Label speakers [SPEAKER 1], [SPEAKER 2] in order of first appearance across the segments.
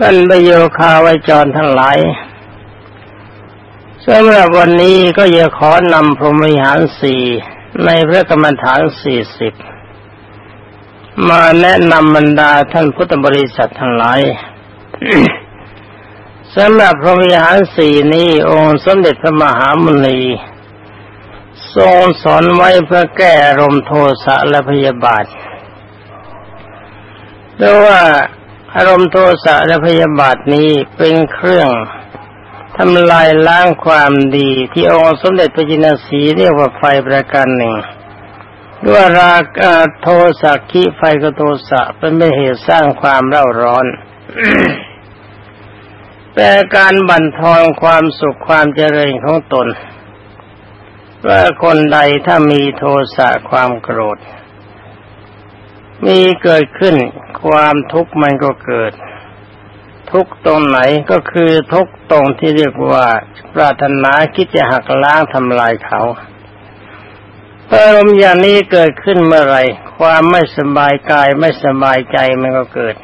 [SPEAKER 1] ท่านประโยคาไวจรทั้งหลายสำหรับวันนี้ก็จะขอนำพรหมวิหารสี่ในพระกรรมฐานสี่สิบมาแนะนำบรรดาท่านพุทธบริษัททั้งหลายสำหรับพรหมวิหารสี่นี้องค์สมเด็จพระมหามุนีทรงสอนไว้เพื่อแก้อารมณ์โทสะและพยาบาทเพราะว่า อารมณ์โทสะและพยาบาทนี้เป็นเครื่องทำลายล้างความดีที่องค์สมเด็จพระจินสีเรียกว่าไฟประการหนึ่งด้วยรากาโทสะขีไฟกโทสะเป็นเหตุสร้างความเร่าร้อนแต่การบั่นทอนความสุขความเจริญของตนว่าคนใดถ้ามีโทสะความโกรธ มีเกิดขึ้น ความทุกข์มันก็เกิด ทุกตรงไหนก็คือทุกตรงที่เรียกว่าปรารถนาคิดจะหักล้างทำลายเขาอารมณ์อย่างนี้เกิดขึ้นเมื่อไรความไม่สบายกายไม่สบายใจมันก็เกิด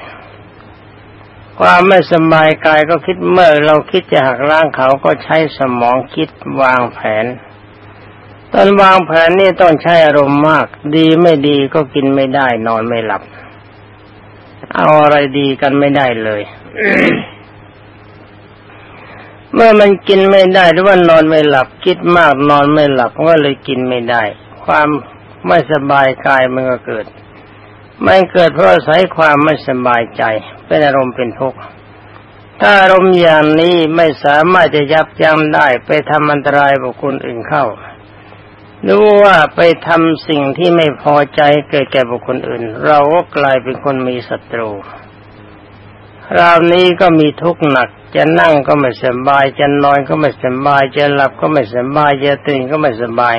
[SPEAKER 1] ความไม่สบายกายก็คิดเมื่อเราคิดจะหักล้างเขาก็ใช้สมองคิดวางแผนตอนวางแผนนี่ต้องใช้อารมณ์มาก ดีไม่ดีก็กินไม่ได้นอนไม่หลับ เอาอะไรดีกันไม่ได้เลยเมื่อมันกินไม่ได้หรือว่านอนไม่หลับ คิดมากนอนไม่หลับก็เลยกินไม่ได้ ความไม่สบายกายมันก็เกิด มันเกิดเพราะอาศัยความไม่สบายใจเป็นอารมณ์เป็นทุกข์ถ้าอารมณ์อย่างนี้ไม่สามารถจะยับยั้งได้ไปทำอันตรายบุคคลอื่นเข้า รู้ว่าไปทำสิ่งที่ไม่พอใจเกิดแก่บุคคลอื่น เราก็กลายเป็นคนมีศัตรูคราวนี้ก็มีทุกข์หนัก จะนั่งก็ไม่สบาย จะนอนก็ไม่สบาย จะหลับก็ไม่สบาย จะตื่นก็ไม่สบาย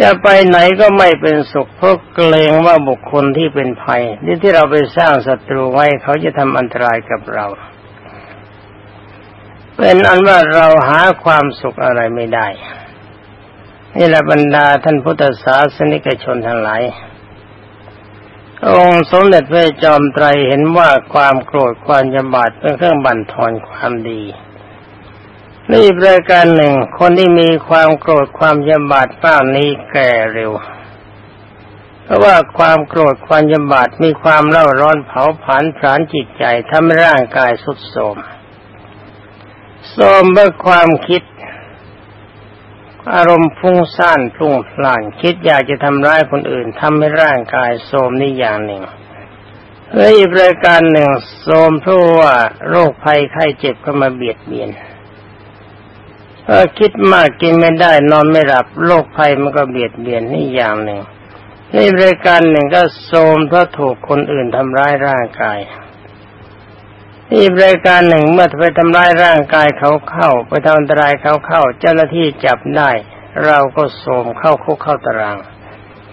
[SPEAKER 1] จะไปไหนก็ไม่เป็นสุขเพราะเกรงว่าบุคคลที่เป็นภัย นี่ที่เราไปสร้างศัตรูไว้เขาจะทำอันตรายกับเรา เป็นอันว่าเราหาความสุขอะไรไม่ได้ นี่แหละบรรดาท่านพุทธศาสนิกชนทั้งหลาย องค์สมเด็จพระจอมไตรเห็นว่าความโกรธความยำบาดเป็นเครื่องบั่นทอนความดี นี่ประการหนึ่ง คนที่มีความโกรธความยำบาดป้านี้แก่เร็ว เพราะว่าความโกรธความยำบาดมีความเล่าร้อนเผาผลาญผลาญจิตใจทำให้ร่างกายทรุดโทรมโทรมเมื่อความคิด อารมณ์ฟุ้งซ่านพลุ่งพล่านคิดอยากจะทำร้ายคนอื่นทำให้ร่างกายโทรมนี่อย่างหนึ่งและอีกรายการหนึ่งโทรมเพราะว่าโรคภัยไข้เจ็บก็มาเบียดเบียนเออคิดมากกินไม่ได้นอนไม่หลับโรคภัยมันก็เบียดเบียนนี่อย่างหนึ่งนี่รายการหนึ่งก็โทมเพราะถูกคนอื่นทำร้ายร่างกาย นี่รายการหนึ่งเมื่อไปทำร้ายร่างกายเขาเข้า ไปทำอันตรายเขาเข้า เจ้าหน้าที่จับได้ เราก็โสมเข้าคุกเข้าตาราง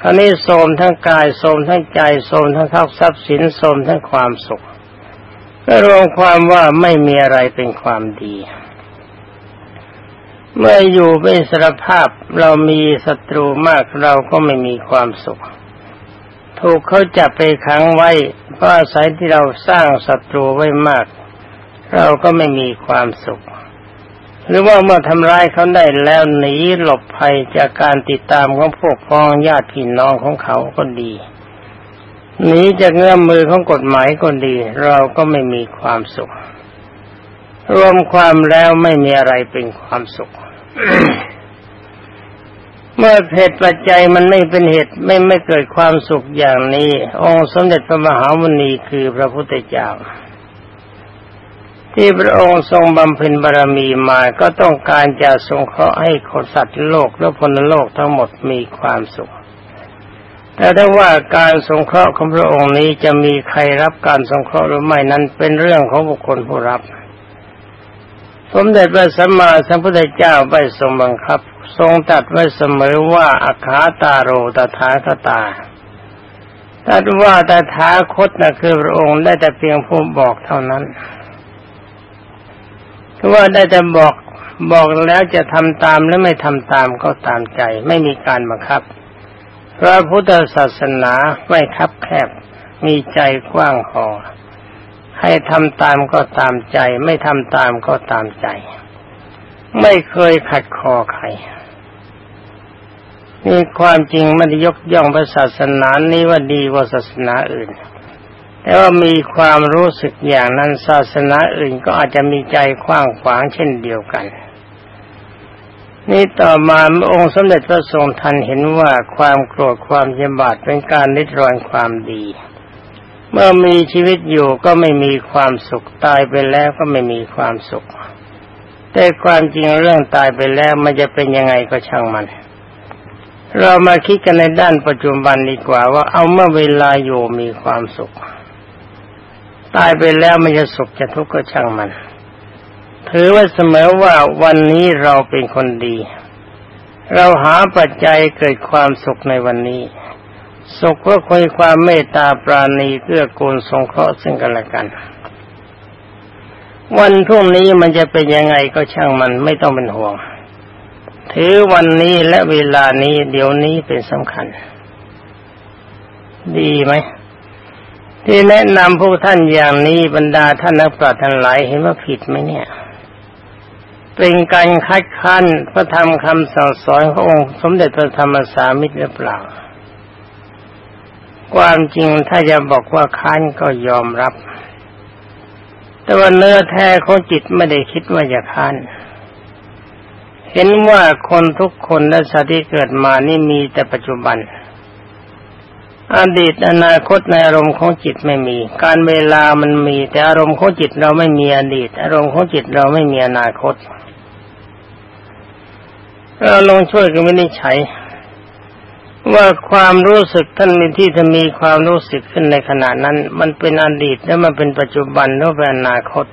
[SPEAKER 1] คราวนี้โสมทั้งกายโสมทั้งใจโสมทั้งทรัพย์สินโสมทั้งความสุขก็รวมความว่าไม่มีอะไรเป็นความดี เมื่ออยู่เป็นสารภาพเรามีศัตรูมากเราก็ไม่มีความสุข ถูกเขาจับไปขังไว้เพราะอาศัยที่เราสร้างศัตรูไว้มาก เราก็ไม่มีความสุข หรือว่าเมื่อทำร้ายเขาได้แล้วหนีหลบภัยจากการติดตามของพวกพ้องญาติพี่น้องของเขาก็ดีหนีจากเงื่อมมือของกฎหมายก็ดี เราก็ไม่มีความสุข รวมความแล้วไม่มีอะไรเป็นความสุข เมื่อเหตุปัจจัยมันไม่เป็นเหตุไม่ไม่เกิดความสุขอย่างนี้ องค์สมเด็จพระมหามุนีคือพระพุทธเจ้า ที่พระองค์ทรงบำเพ็ญบารมีมาก็ต้องการจะทรงเคราะห์ให้คนสัตว์โลกและพลโลกทั้งหมดมีความสุข แต่ถ้าว่าการสงเคราะห์ของพระองค์นี้จะมีใครรับการสงเคราะห์หรือไม่นั้นเป็นเรื่องของบุคคลผู้รับสมเด็จพระสัมมาสัมพุทธเจ้าไปทรงบังคับ ทรงตัดไว้เสมอว่าอาคาตาโรตถาคตาตัดว่าตถาคตนะคือพระองค์ได้แต่เพียงผู้บอกเท่านั้นคือว่าได้แต่บอกบอกแล้วจะทำตามหรือไม่ทำตามก็ตามใจ ไม่มีการบังคับ พระพุทธศาสนาไม่คับแคบ มีใจกว้างพอให้ทำตามก็ตามใจ ไม่ทำตามก็ตามใจ ไม่เคยขัดคอใครนี่ความจริงไม่ได้ยกย่องพระศาสนานี้ว่าดีกว่าศาสนาอื่น แต่ว่ามีความรู้สึกอย่างนั้นศาสนาอื่นก็อาจจะมีใจกว้างขวางเช่นเดียวกัน นี่ต่อมาองค์สมเด็จพระทรงทันเห็นว่าความโกรธความเยบาดเป็นการนิดรอนความดี เมื่อมีชีวิตอยู่ก็ไม่มีความสุขตายไปแล้วก็ไม่มีความสุข แต่ความจริงเรื่องตายไปแล้วมันจะเป็นยังไงก็ช่างมัน เรามาคิดกันในด้านปัจจุบันดีกว่าว่าเอาเมื่อเวลาอยู่มีความสุข ตายไปแล้วมันจะสุขจะทุกข์ก็ช่างมัน ถือว่าเสมอว่าวันนี้เราเป็นคนดี เราหาปัจจัยเกิดความสุขในวันนี้ สุขก็คุยความเมตตาปราณีเกื้อกูลสงเคราะห์ซึ่งกันและกัน วันพรุ่งนี้มันจะเป็นยังไงก็ช่างมันไม่ต้องเป็นห่วง ถือวันนี้และเวลานี้เดี๋ยวนี้เป็นสำคัญ ดีไหมที่แนะนำพวกท่านอย่างนี้บรรดาท่านนักปราชญ์ทั้งหลายเห็นว่าผิดไหมเนี่ย เป็นการคัดค้านพระธรรมคำสั่งสอนขององค์สมเด็จพระธรรมสามิตรหรือเปล่า ความจริงถ้าจะบอกว่าค้านก็ยอมรับ แต่ว่าเนื้อแท้ของจิตไม่ได้คิดว่าจะค้านเห็นว่าคนทุกคนและสัตว์ที่เกิดมานี่มีแต่ปัจจุบัน อดีตอนาคตในอารมณ์ของจิตไม่มี การเวลามันมี แต่อารมณ์ของจิตเราไม่มีอดีต อารมณ์ของจิตเราไม่มีอนาคตเราลองช่วยกันวินิจฉัย ว่าความรู้สึกท่านมีที่จะมีความรู้สึกขึ้นในขณะนั้น มันเป็นอดีตและมันเป็นปัจจุบันหรือเป็นอนาคต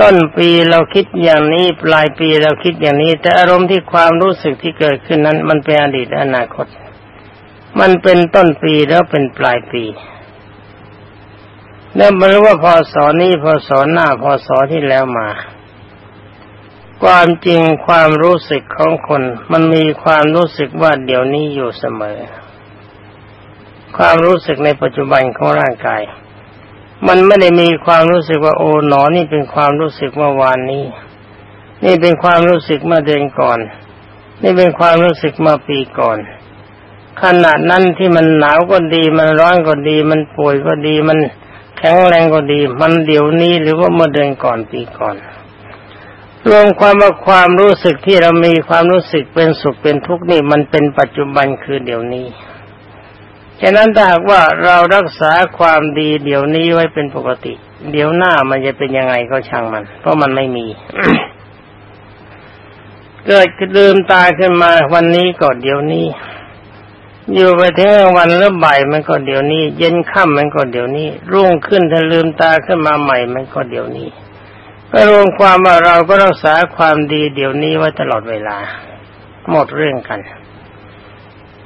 [SPEAKER 1] ต้นปีเราคิดอย่างนี้ปลายปีเราคิดอย่างนี้ แต่อารมณ์ที่ความรู้สึกที่เกิดขึ้นนั้น มันเป็นอดีตและอนาคต มันเป็นต้นปีแล้วเป็นปลายปีแล้วไม่รู้ว่าพอสอนี้พอสอนหน้าพอสอที่แล้วมา ความจริงความรู้สึกของคน มันมีความรู้สึกว่าเดี๋ยวนี้อยู่เสมอ ความรู้สึกในปัจจุบันของร่างกาย มันไม่ได้มีความรู้สึกว่าโอ้หนอนี่เป็นความรู้สึกเมื่อวานนี้ นี่เป็นความรู้สึกเมื่อเดือนก่อน นี่เป็นความรู้สึกเมื่อปีก่อน ขนาดนั้นที่มันหนาวก็ดี มันร้อนก็ดี มันป่วยก็ดี มันแข็งแรงก็ดี มันเดี๋ยวนี้หรือว่าเมื่อเดือนก่อนปีก่อน รวมความว่าความรู้สึกที่เรามีความรู้สึกเป็นสุขเป็นทุกข์นี่มันเป็นปัจจุบันคือเดี๋ยวนี้ ฉะนั้นถ้าหากว่าเรารักษาความดีเดี๋ยวนี้ไว้เป็นปกติ เดี๋ยวหน้ามันจะเป็นยังไงก็ช่างมัน เพราะมันไม่มี เกิดลืมตาขึ้นมาวันนี้ก็เดี๋ยวนี้ อยู่ไปถึงวันแล้วบ่ายมันก็เดี๋ยวนี้ เย็นค่ำมันก็เดี๋ยวนี้ รุ่งขึ้นถ้าลืมตาขึ้นมาใหม่มันก็เดี๋ยวนี้ ก็รวมความว่าเราก็รักษาความดีเดี๋ยวนี้ไว้ตลอดเวลา หมดเรื่องกัน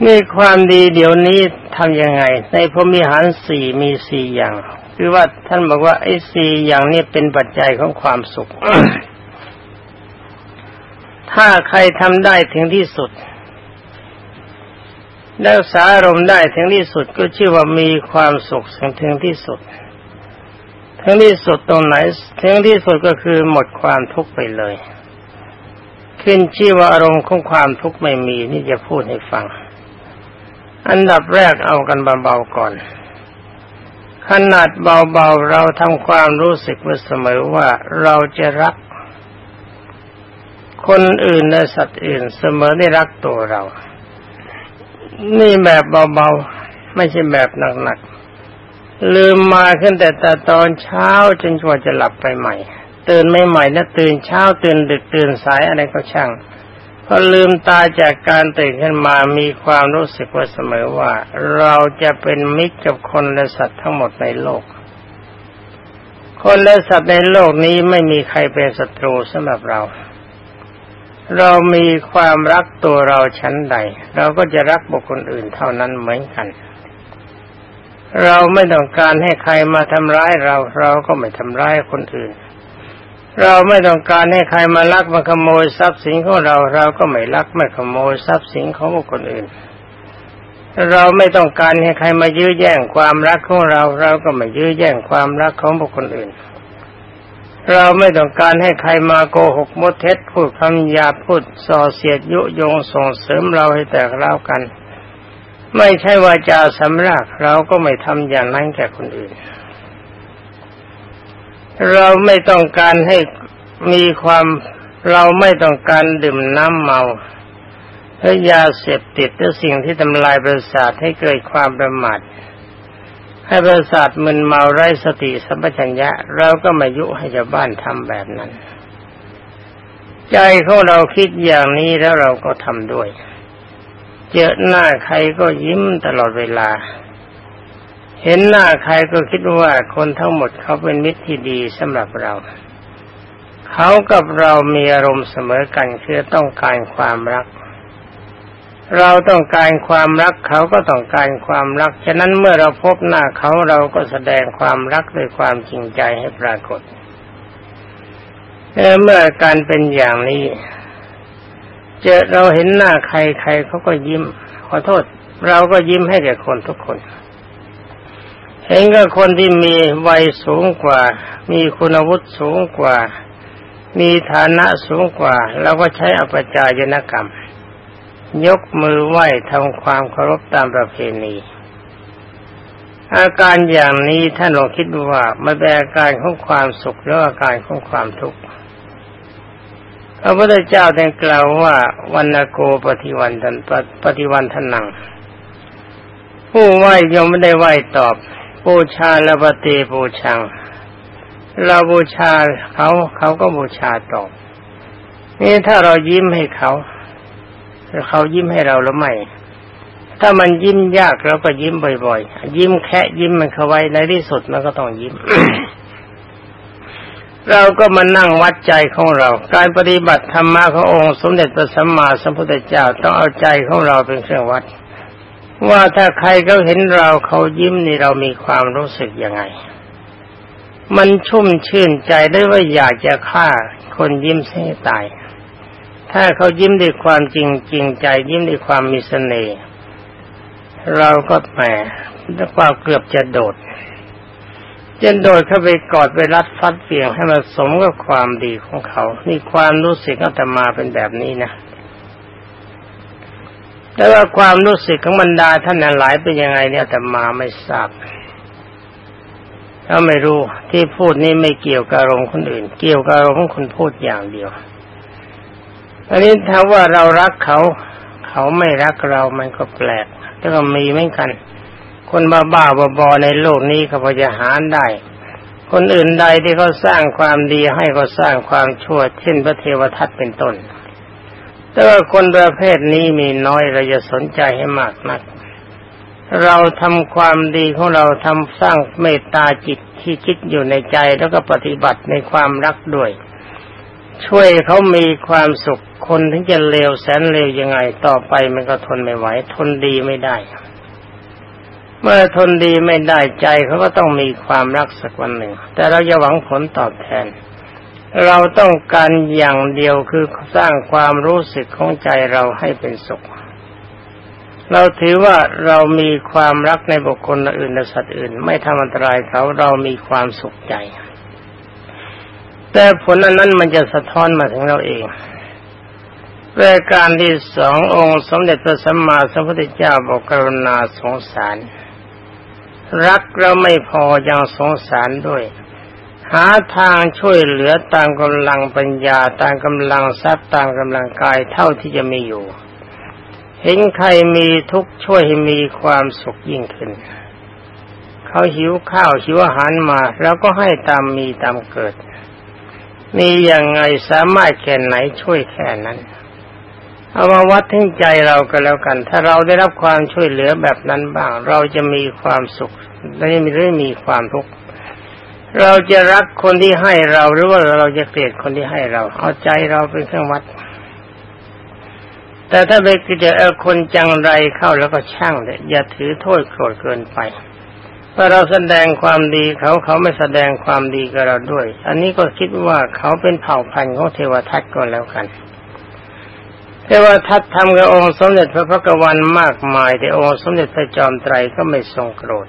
[SPEAKER 1] นี่ความดีเดี๋ยวนี้ทํำยังไง ในพรมิหารสี่มีสี่อย่าง คือว่าท่านบอกว่าไอ้สี่อย่างนี้เป็นปัจจัยของความสุข ถ้าใครทำได้ถึงที่สุดแล้วสารมได้ถึงที่สุดก็ชื่อว่ามีความสุขถึงที่สุด ถึงที่สุดตรงไหนถึงที่สุดก็คือหมดความทุกข์ไปเลย ขึ้นชื่อว่าอารมณ์ของความทุกข์ไม่มีนี่จะพูดให้ฟัง อันดับแรกเอากันเบาๆก่อน ขนาดเบาๆเราทำความรู้สึกไว้เสมอว่าเราจะรัก คนอื่นและสัตว์อื่นเสมอได้รักตัวเรา นี่แบบเบาๆไม่ใช่แบบหนักๆ ลืมมาขึ้นแต่แต่ตอนเช้าจนกว่าจะหลับไปใหม่ตื่นไม่ใหม่แล้วตื่นเช้าตื่นดึกตื่นสายอะไรก็ช่างพอลืมตาจากการตื่นขึ้นมามีความรู้สึกว่าเสมอว่า เราจะเป็นมิตรกับคนและสัตว์ทั้งหมดในโลก คนและสัตว์ในโลกนี้ไม่มีใครเป็นศัตรูสำหรับเรา เรามีความรักตัวเราชั้นใด เราก็จะรักบุคคลอื่นเท่านั้นเหมือนกัน เราไม่ต้องการให้ใครมาทำร้ายเรา เราก็ไม่ทำร้ายคนอื่น เราไม่ต้องการให้ใครมาลักมาขโมยทรัพย์สินของเรา เราก็ไม่ลักไม่ขโมยทรัพย์สินของคนอื่น เราไม่ต้องการให้ใครมายื้อแย่งความรักของเรา เราก็ไม่ยื้อแย่งความรักของบุคคลอื่น เราไม่ต้องการให้ใครมาโกหกมดเท็จพูดคำหยาพูดส่อเสียดยุยงส่งเสริมเราให้แตกเล่ากัน ไม่ใช่ว่าจะสำรักเราก็ไม่ทำอย่างนั้นแก่คนอื่น เราไม่ต้องการให้มีความเราไม่ต้องการดื่มน้ำเมาหรือยาเสพติดหรือสิ่งที่ทำลายประสาทให้เกิดความประมาทให้ประสาทมึนเมาไร้สติสัมปชัญญะ เราก็มายุให้ชาวบ้านทำแบบนั้น ใจของเราคิดอย่างนี้แล้วเราก็ทำด้วย เจอหน้าใครก็ยิ้มตลอดเวลา เห็นหน้าใครก็คิดว่าคนทั้งหมดเขาเป็นมิตรที่ดีสำหรับเรา เขากับเรามีอารมณ์เสมอกันคือต้องการความรัก เราต้องการความรักเขาก็ต้องการความรัก ฉะนั้นเมื่อเราพบหน้าเขาเราก็แสดงความรักด้วยความจริงใจให้ปรากฏเมื่อการเป็นอย่างนี้ เจอเราเห็นหน้าใครใครเขาก็ยิ้ม ขอโทษ เราก็ยิ้มให้แก่คนทุกคน เห็นกับคนที่มีวัยสูงกว่า มีคุณวุฒิสูงกว่า มีฐานะสูงกว่าเราก็ใช้อปจายนกรรม ยกมือไหว้ทำความเคารพตามประเพณีอาการอย่างนี้ท่านลองคิดดูว่ามันเป็นอาการของความสุขหรืออาการของความทุกข์ พระพุทธเจ้าได้กล่าวว่าวันโกปฏิวันทันปฏิวันทนัง ผู้ไหว้ยังไม่ได้ไหว้ตอบปูชาละปฏิปูชัง เราบูชาเขาเขาก็บูชาตอบ นี่ถ้าเรายิ้มให้เขาเขายิ้มให้เราหรือไม่ถ้ามันยิ้มยากเราก็ยิ้มบ่อยๆ ยิ้มแค่ยิ้มมันเข้าไว้ในที่สุดมันก็ต้องยิ้ม เราก็มานั่งวัดใจของเรา การปฏิบัติธรรมะขององค์สมเด็จพระสัมมาสัมพุทธเจ้าต้องเอาใจของเราเป็นเครื่องวัด ว่าถ้าใครเขาเห็นเราเขายิ้มนี่เรามีความรู้สึกยังไง มันชุ่มชื่นใจได้ว่าอยากจะฆ่าคนยิ้มให้ตาย ถ้าเขายิ้มด้วยความจริงจริงใจยิ้มด้วยความมีเสน่ห์เราก็แหมด้วยความเกือบจะโดด จะโดดเข้าไปกอดไปรัดฟัดเปียงให้มันสมกับความดีของเขา นี่ความรู้สึกอาตมาเป็นแบบนี้นะแต่ว่าความรู้สึกของบรรดาท่านหลายเป็นยังไงเนี่ยอาตมาไม่ทราบถ้าไม่รู้ที่พูดนี้ไม่เกี่ยวกับอารมณ์คนอื่น เกี่ยวกับอารมณ์ของคนพูดอย่างเดียวอันนี้ถ้าว่าเรารักเขา เขาไม่รักเรามันก็แปลกแต่ก็มีเหมือนกัน คนบ้าบ้าบอในโลกนี้เขาพอจะหาได้ คนอื่นใดที่เขาสร้างความดีให้ก็สร้างความชั่ว เช่นพระเทวทัตเป็นต้น แต่ว่าคนประเภทนี้มีน้อยเราจะสนใจให้มากนัก เราทำความดีของเราทำสร้างเมตตาจิตที่คิดอยู่ในใจแล้วก็ปฏิบัติในความรักด้วย ช่วยเขามีความสุขคนถึงจะเลวแสนเลวยังไงต่อไปมันก็ทนไม่ไหว ทนดีไม่ได้ เมื่อทนดีไม่ได้ใจเขาก็ต้องมีความรักสักวันหนึ่ง แต่เราจะหวังผลตอบแทน เราต้องการอย่างเดียวคือสร้างความรู้สึกของใจเราให้เป็นสุข เราถือว่าเรามีความรักในบุคคลอื่นและสัตว์อื่น ไม่ทำอันตรายเขาเรามีความสุขใจ แต่ผลอันนั้นมันจะสะท้อนมาถึงเราเองรายการที่สององค์สมเด็จพระสัมมาสัมพุทธเจ้าบอกกรุณาสงสาร รักเราไม่พอยังสงสารด้วย หาทางช่วยเหลือตามกำลังปัญญาตามกำลังทรัพย์ตามกำลังกายเท่าที่จะมีอยู่ เห็นใครมีทุกช่วยให้มีความสุขยิ่งขึ้น เขาหิวข้าวหิวอาหารมา แล้วก็ให้ตามมีตามเกิด มีอย่างไงสามารถแค่ไหนช่วยแค่นั้น เอามาวัดทิ้งใจเราก็แล้วกัน ถ้าเราได้รับความช่วยเหลือแบบนั้นบ้าง เราจะมีความสุขและไม่ได้มีความทุกข์เราจะรักคนที่ให้เราหรือว่าเราจะเกลียดคนที่ให้เรา เอาใจเราเป็นเครื่องวัด แต่ถ้าไปเจอคนจังไรเข้าแล้วก็ช่างเลยอย่าถือโทษโกรธเกินไปเพราเราแสดงความดีเขาเขาไม่แสดงความดีกับเราด้วย อันนี้ก็คิดว่าเขาเป็นเผ่าพันธุ์ของเทวทัตก็แล้วกัน แต่ว่าทัดทำกับองค์สมเด็จพระพักวันมากมาย แต่องค์สมเด็จพระจอมไตรก็ไม่ทรงโกรธ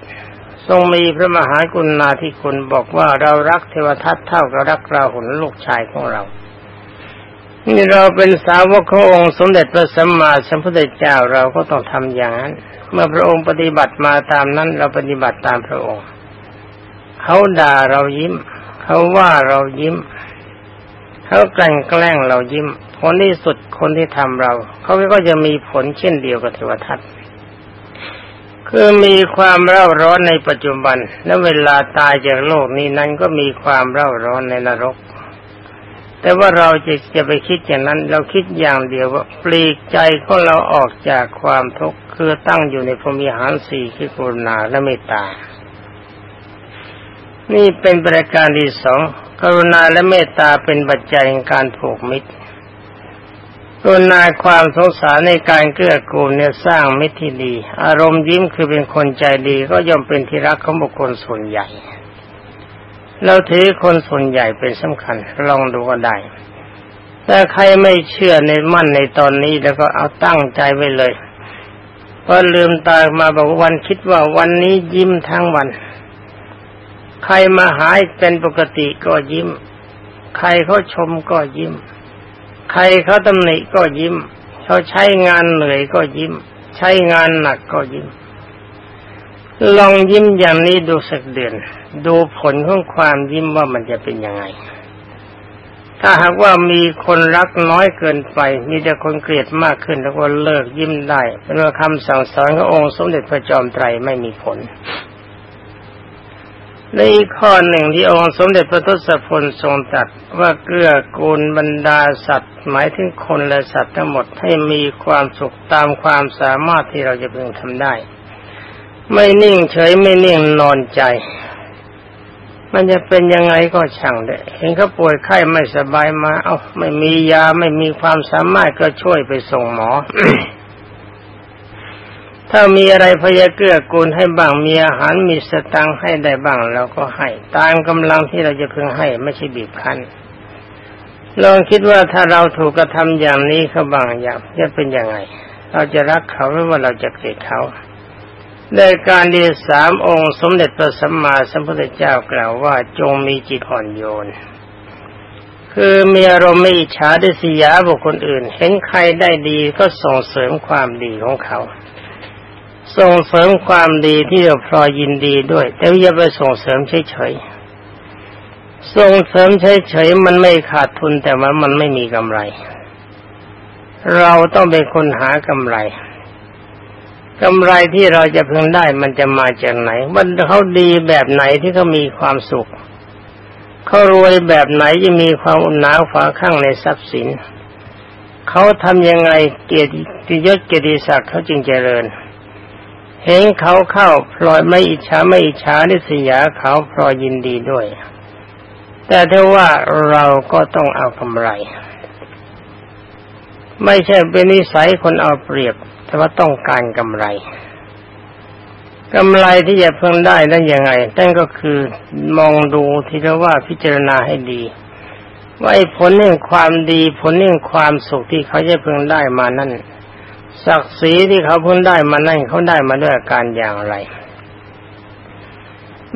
[SPEAKER 1] ทรงมีพระมหากุณาธิคุณบอกว่าเรารักเทวทัตเท่ากับรักราหุลลูกชายของเรา นี่เราเป็นสาวกขององค์สมเด็จพระสัมมาสัมพุทธเจ้าเราก็ต้องทำอย่างนั้น เมื่อพระองค์ปฏิบัติมาตามนั้น เราปฏิบัติตามพระองค์ เขาด่าเรายิ้ม เขาว่าเรายิ้มเขากลั่นแกล้งเรายิ้ม ลที่สุดคนที่ทำเราเขาก็จะมีผลเช่นเดียวกับเทวทัตคือมีความเร่าร้อนในปัจจุบัน และเวลาตายจากโลกนี้นั้นก็มีความเร่าร้อนในนรก แต่ว่าเราจะจะไปคิดอย่างนั้น เราคิดอย่างเดียวว่าปลีกใจของเราออกจากความทุกข์คือตั้งอยู่ในพรมีหารสี่คือกรุณาและเมตตา นี่เป็นประการที่สองกรุณาและเมตตาเป็นปัจจัยในการผูกมิตร รุณาความสงสารในการเกื้อกูลเนี่ยสร้างมิตรที่ดี อารมณ์ยิ้มคือเป็นคนใจดีก็ย่อมเป็นที่รักของบุคคลส่วนใหญ่ เราถือคนส่วนใหญ่เป็นสำคัญ ลองดูก็ได้ถ้าใครไม่เชื่อในมั่นในตอนนี้แล้วก็เอาตั้งใจไว้เลยพอลืมตามาบอกวันคิดว่าวันนี้ยิ้มทั้งวัน ใครมาหายเป็นปกติก็ยิ้ม ใครเขาชมก็ยิ้ม ใครเขาตำหนิก็ยิ้ม เขาใช้งานเหนื่อยก็ยิ้ม ใช้งานหนักก็ยิ้ม ลองยิ้มอย่างนี้ดูสักเดือน ดูผลของความยิ้มว่ามันจะเป็นยังไง ถ้าหากว่ามีคนรักน้อยเกินไป มีแต่คนเกลียดมากขึ้นแล้วก็เลิกยิ้มได้ เป็นว่าคำสั่งสอนขององค์สมเด็จพระจอมไตรไม่มีผล ในอีกข้อหนึ่งที่องค์สมเด็จพระทศพลทรงตรัสว่าเกื้อกูลบรรดาสัตว์ หมายถึงคนและสัตว์ทั้งหมดให้มีความสุขตามความสามารถที่เราจะพึงทำได้ ไม่นิ่งเฉยไม่นิ่งนอนใจ มันจะเป็นยังไงก็ช่างเด้เห็นเขาป่วยไข้ไม่สบายมา เอา้าไม่มียาไม่มีความสามารถก็ช่วยไปส่งหมอ ถ้ามีอะไรพยาเกื้อกูลให้บ้างมีอาหารมีสตังให้ได้บ้างเราก็ให้ตามกำลังที่เราจะพึงให้ไม่ใช่บีบคั้นลองคิดว่าถ้าเราถูกกระทำอย่างนี้เขาบางอย่างจะเป็นยังไง เราจะรักเขาหรือว่าเราจะเกลียดเขาในการดีสามองค์สมเด็จพระสัมมาสัมพุทธเจ้ากล่าวว่าจงมีจิตอ่อนโยน คือมีอารมณ์ไม่อิจฉาดิสยาบุคคลอื่น เห็นใครได้ดีก็ส่งเสริมความดีของเขา ส่งเสริมความดีที่เราพลอยยินดีด้วย แต่อย่าไปส่งเสริมเฉยๆส่งเสริมเฉยๆมันไม่ขาดทุนแต่ว่ามันไม่มีกำไร เราต้องเป็นคนหากำไรกำไรที่เราจะพึงได้มันจะมาจากไหน มันเขาดีแบบไหนที่เขามีความสุขเขารวยแบบไหนจะมีความอุ่นหนาวฝาข้างในทรัพย์สินเขาทำยังไงเกียรติยศเกียรติศักดิ์เขาจึงเจริญเเห็นเขาเข้าพลอยไม่อิจฉาไม่อิจฉานิสยาเขาพลอยยินดีด้วย แต่ถ้าว่าเราก็ต้องเอากำไร ไม่ใช่เป็นนิสัยคนเอาเปรียบ แต่ว่าต้องการกำไรกำไรที่จะเพิ่งได้นั้นยังไงนั่นก็คือมองดูที่เรียกว่าพิจารณาให้ดี ว่าผลแห่งความดีผลแห่งความสุขที่เขาจะเพิ่งได้มานั่น ศักดิ์ศรีที่เขาพ้นได้มานั่นเขาได้มาด้วยอาการอย่างไร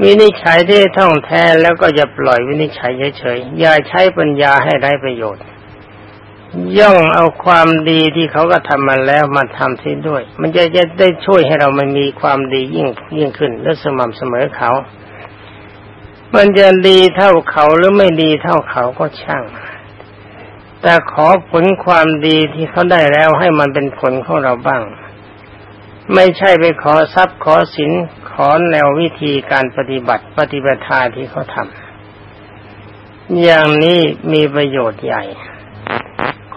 [SPEAKER 1] วินิจฉัยที่ท่องแท้แล้วก็จะปล่อยวินิจฉัยเฉยๆอย่าใช้ปัญญาให้ได้ประโยชน์ ย่องเอาความดีที่เขาก็ทำมาแล้วมาทำที่ด้วย มันจะจะได้ช่วยให้เรามันมีความดียิ่งยิ่งขึ้นและสม่ำเสมอเขา มันจะดีเท่าเขาหรือไม่ดีเท่าเขาก็ช่าง แต่ขอผลความดีที่เขาได้แล้วให้มันเป็นผลของเราบ้าง ไม่ใช่ไปขอทรัพย์ขอสินขอแนววิธีการปฏิบัติปฏิบัติทาที่เขาทำอย่างนี้มีประโยชน์ใหญ่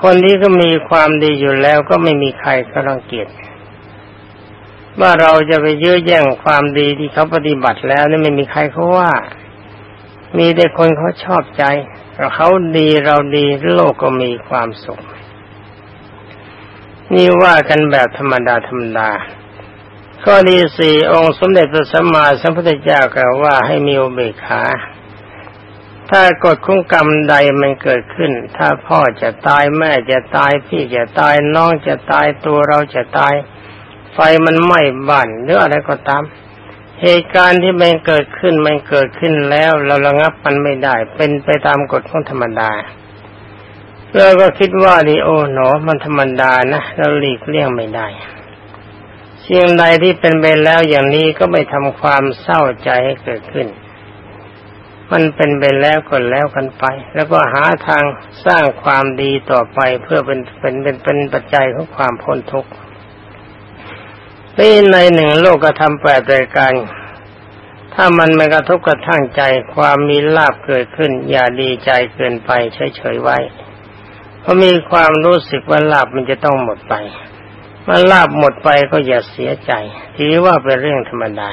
[SPEAKER 1] คนที่ก็มีความดีอยู่แล้วก็ไม่มีใครก็รังเกียจว่าเราจะไปยื้อแย่งความดีที่เขาปฏิบัติแล้วนี่ไม่มีใครเขาว่า มีแต่คนเขาชอบใจเขาดีเราดีโลกก็มีความสุข นี่ว่ากันแบบธรรมดาธรรมดาข้อที่สี่องค์สมเด็จพระสัมมาสัมพุทธเจ้ากล่าวว่าให้มีอุเบกขา ถ้ากฎของกรรมใดมันเกิดขึ้น ถ้าพ่อจะตายแม่จะตายพี่จะตายน้องจะตายตัวเราจะตาย ไฟมันไหม้บ้านหรืออะไรก็ตาม เหตุการณ์ที่มันเกิดขึ้นมันเกิดขึ้นแล้ว เราระงับมันไม่ได้ เป็นไปตามกฎของธรรมดาเราก็คิดว่าดีโอหนอมันธรรมดานะเราหลีกเลี่ยงไม่ได้สิ่งใดที่เป็นไปแล้วอย่างนี้ก็ไม่ทำความเศร้าใจให้เกิดขึ้น มันเป็นไปแล้วก็แล้วกันไป แล้วก็หาทางสร้างความดีต่อไปเพื่อเป็นเป็นเป็นเป็นปัจจัยของความพ้นทุกข์ นี่ในหนึ่งโลกกระทำแปดรายการ ถ้ามันไม่กระทบกระทั่งใจความมีลาบเกิดขึ้น อย่าดีใจเกินไปเฉยๆไว้ เพราะมีความรู้สึกว่าลาบมันจะต้องหมดไปเมันลาบหมดไปก็อย่าเสียใจถือว่าเป็นเรื่องธรรมดา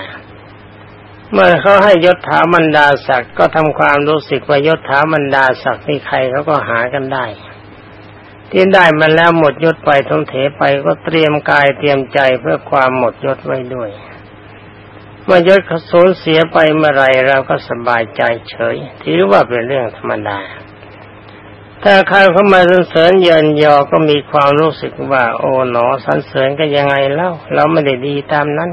[SPEAKER 1] เมื่อเขาให้ยศถามันดาศักดิ์ก็ทำความรู้สึกว่ายศถามันดาศักดิ์นี่ใครเขาก็หากันได้ ที่ได้มาแล้วหมดยศไปทงเถไปก็เตรียมกายเตรียมใจเพื่อความหมดยศไว้ด้วยเมื่อยศเขาสูญเสียไปเมื่อไรเราก็สบายใจเฉย ถือว่าเป็นเรื่องธรรมดา ถ้าใครเข้ามาสรรเสริญเยินยอก็มีความรู้สึกว่า โอ๋หนอสรรเสริญก็ยังไงเล่า เราไม่ได้ดีตามนั้น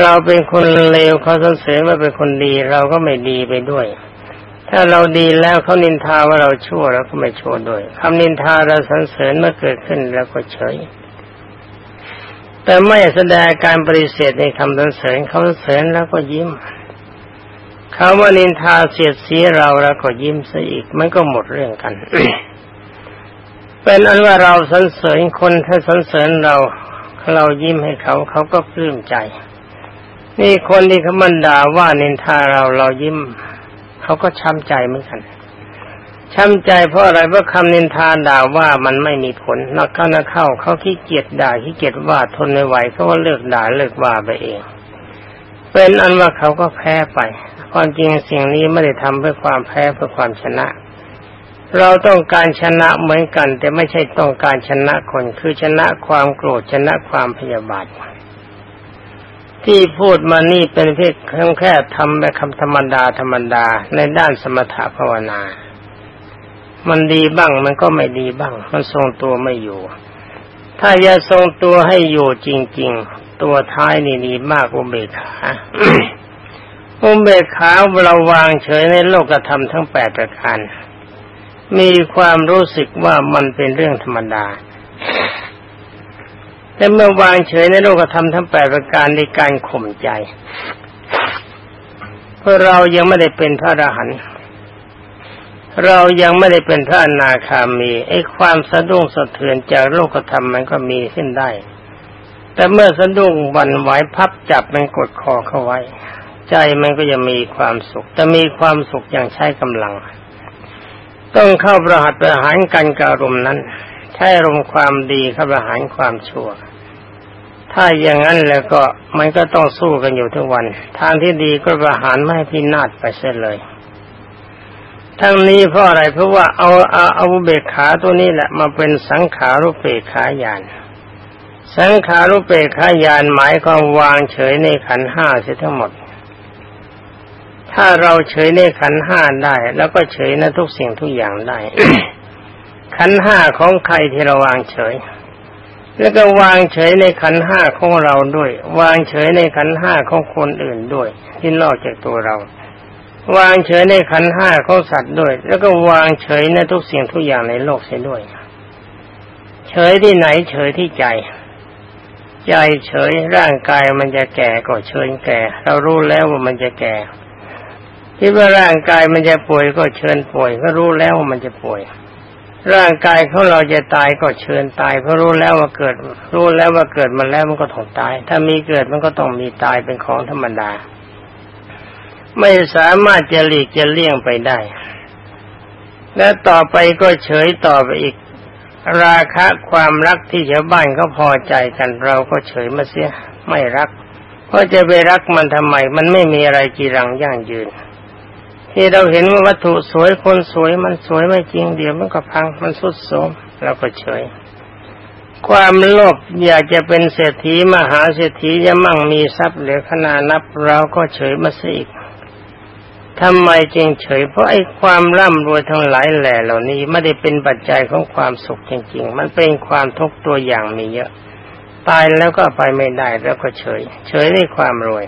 [SPEAKER 1] เราเป็นคนเลวเขาสรรเสริญว่าเป็นคนดีเราก็ไม่ดีไปด้วย ถ้าเราดีแล้วเขานินทาว่าเราชั่วเราก็ไม่ชั่วด้วยคำนินทาเราสรรเสริญเมื่อเกิดขึ้นแล้วก็เฉย แต่ไม่แสดงการปฏิเสธในคำสรรเสริญเขาสรรเสริญแล้วก็ยิ้มเขาว่านินทาเสียดสีเราแล้วก็ยิ้มซะอีกมันก็หมดเรื่องกันเป็นอันว่าเราสรรเสริญคนถ้าสรรเสริญเราเรายิ้มให้เขาเขาก็ปลื้มใจ นี่คนที่เขามันด่าว่านินทาเราเรายิ้ม เขาก็ช้ำใจเหมือนกันช้ำใจเพราะอะไรเพราะคำนินทาด่าว่ามันไม่มีผลนักเข้านักเข้าเขาขี้เกียจด่าขี้เกียจว่าทนไม่ไหวเขาก็เลิกด่าเลิกว่าไปเอง เป็นอันว่าเขาก็แพ้ไปความจริงสิ่งนี้ไม่ได้ทำเพื่อความแพ้เพื่อความชนะ เราต้องการชนะเหมือนกัน แต่ไม่ใช่ต้องการชนะคนคือชนะความโกรธชนะความพยาบาท ที่พูดมานี่เป็นเพียงแค่ทำแบบคำธรรมดาธรรมดาในด้านสมถะภาวนา มันดีบ้างมันก็ไม่ดีบ้าง มันทรงตัวไม่อยู่ ถ้าจะทรงตัวให้อยู่จริง ๆ ตัวท้ายนี่ดีมากอุเบกขาอุเบกขาเราวางเฉยในโลกธรรมทั้งแปดประการ มีความรู้สึกว่ามันเป็นเรื่องธรรมดา แต่เมื่อวางเฉยในโลกธรรมทั้งแปดประการในการข่มใจเพราะเรายังไม่ได้เป็นพระอรหันต์เรายังไม่ได้เป็นพระอนาคามีไอ้ความสะดุ้งสะเทือนจากโลกธรรมมันก็มีขึ้นได้ แต่เมื่อสะดุ้งวันไหวพับจับมันกดคอเข้าไว้ ใจมันก็จะมีความสุข แต่มีความสุขอย่างใช้กำลัง ต้องเข้าประหัตประหารกันกับอารมณ์นั้น ใช้รมความดีเข้าประหารความชั่ว ถ้าอย่างนั้นแล้วก็มันก็ต้องสู้กันอยู่ทุกวัน ทางที่ดีก็ประหารไม่ให้พินาศไปเสียเลย ทั้งนี้เพราะอะไรเพราะว่าเอาเอาเอาเบกขาตัวนี้แหละมาเป็นสังขารุเปกขายาน สังขารุเปกขายานหมายความวางเฉยในขันห้าเสียทั้งหมด ถ้าเราเฉยในขันห้าได้ แล้วก็เฉยในทุกสิ่งทุกอย่างได้ ขันห้าของใครที่เราวางเฉย แล้วก็วางเฉยในขันห้าของเราด้วย วางเฉยในขันห้าของคนอื่นด้วย ที่นอกจากตัวเรา วางเฉยในขันห้าของสัตว์ด้วย แล้วก็วางเฉยในทุกสิ่งทุกอย่างในโลกเสียด้วย เฉยที่ไหนเฉยที่ใจใจเฉยร่างกายมันจะแก่ก็เฉยแก่ เรารู้แล้วว่ามันจะแก่คิดว่าร่างกายมันจะป่วยก็เชิญป่วย ก็รู้แล้วว่ามันจะป่วย ร่างกายของเราจะตายก็เชิญตาย เพราะรู้แล้วว่าเกิด รู้แล้วว่าเกิดมาแล้วมันก็ต้องตาย ถ้ามีเกิดมันก็ต้องมีตายเป็นของธรรมดา ไม่สามารถจะหลีกจะเลี่ยงไปได้ และต่อไปก็เฉยต่อไปอีก ราคะความรักที่ชาวบ้านก็พอใจกันเราก็เฉยมาเสียไม่รัก เพราะจะไปรักมันทำไม มันไม่มีอะไรจีรังยั่งยืน ที่เราเห็นว่าวัตถุสวยคนสวยมันสวยไม่จริงเดี๋ยวมันก็พังมันสุดโทมเราก็เฉย ความโลภอยากจะเป็นเศรษฐีมหาเศรษฐีจะมั่งมีทรัพย์เหลือขนาดนับเราก็เฉยมาสิอีกทำไมจึงเฉย เพราะไอ้ความร่ำรวยทั้งหลายแหล่เหล่านี้ไม่ได้เป็นปัจจัยของความสุขจริง ๆ มันเป็นความทุกข์ตัวอย่างมีเยอะ ตายแล้วก็ไปไม่ได้แล้วก็เฉย เฉยในความรวย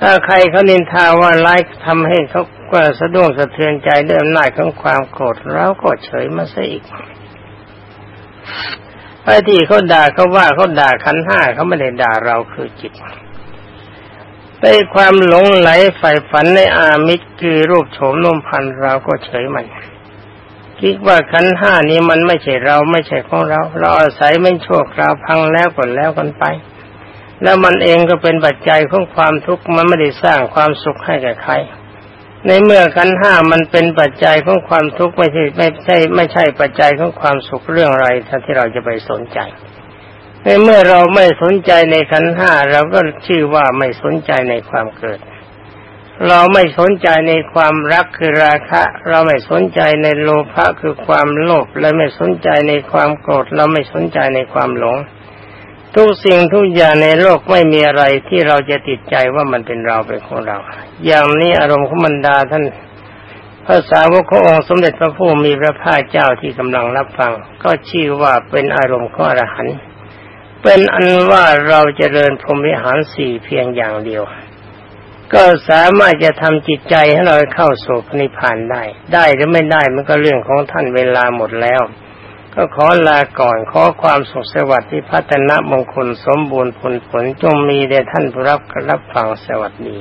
[SPEAKER 1] ถ้าใครเขานินทาว่าไล่ทำให้เขาก็สะดุ้งสะเทือนใจด้วยอำนาจของความโกรธเราก็เฉยมาซะอีกไอ้ที่เขาด่าเขาว่าเขาด่าขันห้าเขาไม่ได้ด่าเราคือจิตในความหลงไหลใฝ่ฝันในอามิตรคือรูปโฉมนมพันเราก็เฉยมันคิดว่าขันห้านี้มันไม่ใช่เราไม่ใช่ของเรา เราอาศัยมันโชคเราพังแล้วก่อนแล้วกันไป แล้วมันเองก็เป็นปัจจัยของความทุกข์มันไม่ได้สร้างความสุขให้กับใคร ในเมื่อขันห้ามันเป็นปัจจัยของความทุกข์ไม่ใช่ไม่ใช่ ไม่ใช่ปัจจัยของความสุขเรื่องอะไรท่านที่เราจะไปสนใจ ในเมื่อเราไม่สนใจในขันห้าเราก็ชื่อว่าไม่สนใจในความเกิด เราไม่สนใจในความรักคือราคะ เราไม่สนใจในโลภะคือความโลภและไม่สนใจในความโกรธเราไม่สนใจในความหลง ทุกสิ่งทุกอย่างในโลกไม่มีอะไรที่เราจะติดใจว่ามันเป็นเราเป็นของเรา อย่างนี้อารมณ์ของมันดาท่านภาษาวกขององค์สมเด็จพระผู้มีพระภาคเจ้าที่กำลังรับฟัง ก็ชื่อว่าเป็นอารมณ์ของอรหันต์เป็นอันว่าเราจเจริญพรหมวิหารสี่เพียงอย่างเดียว ก็สามารถจะทำจิตใจให้เราเข้าสู่นิพพานได้ ได้หรือไม่ได้มันก็เรื่องของท่านเวลาหมดแล้ว ก็ขอลาก่อนขอความสุขสวัสดิ์ที่พัฒนามงคลสมบูรณ์ผลผลจงมีแด่ท่านผู้รับรับฟังสวัสดี